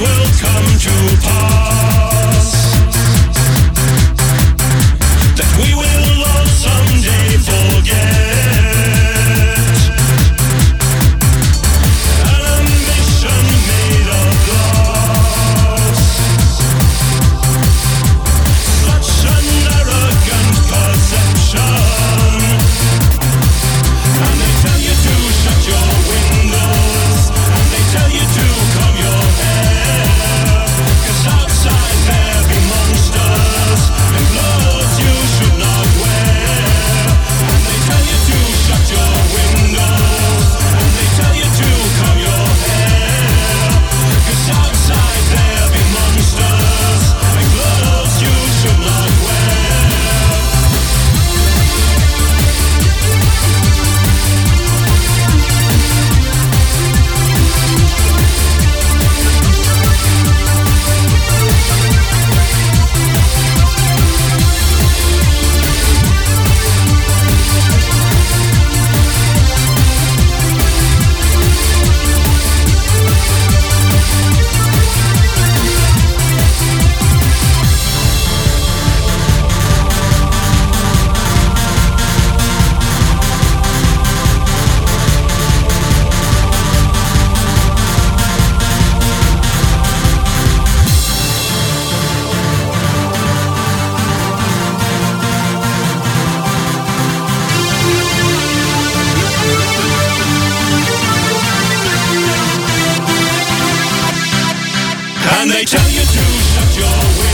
will come to pass. your.